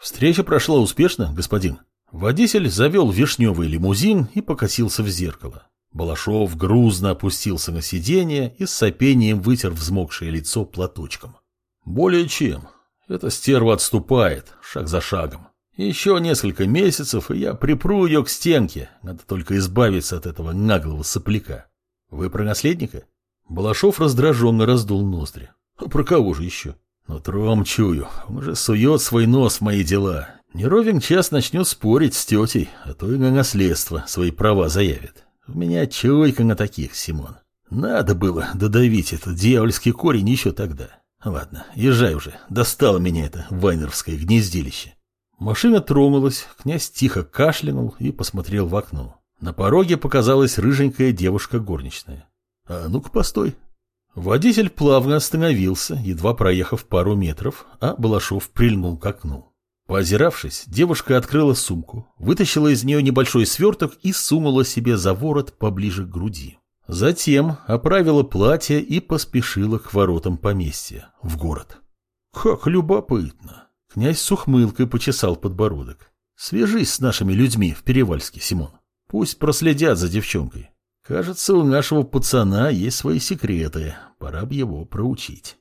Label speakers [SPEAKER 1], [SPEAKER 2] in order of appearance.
[SPEAKER 1] Встреча прошла успешно, господин. Водитель завел вишневый лимузин и покосился в зеркало. Балашов грузно опустился на сиденье и с сопением вытер взмокшее лицо платочком. Более чем. Эта стерва отступает, шаг за шагом. Еще несколько месяцев, и я припру ее к стенке. Надо только избавиться от этого наглого сопляка. Вы про наследника? Балашов раздраженно раздул ноздри. А про кого же еще? Нутром чую, он уже сует свой нос в мои дела. Не час начнет спорить с тетей, а то и на наследство свои права заявит. У меня чуйка на таких, Симон. Надо было додавить этот дьявольский корень еще тогда. Ладно, езжай уже, достало меня это вайнеровское гнездилище. Машина тронулась, князь тихо кашлянул и посмотрел в окно. На пороге показалась рыженькая девушка горничная. «А ну-ка, постой!» Водитель плавно остановился, едва проехав пару метров, а Балашов прильнул к окну. Поозиравшись, девушка открыла сумку, вытащила из нее небольшой сверток и сунула себе за ворот поближе к груди. Затем оправила платье и поспешила к воротам поместья, в город. «Как любопытно!» Князь с ухмылкой почесал подбородок. «Свяжись с нашими людьми в Перевальске, Симон. Пусть проследят за девчонкой. Кажется, у нашего пацана есть свои секреты. Пора бы его проучить».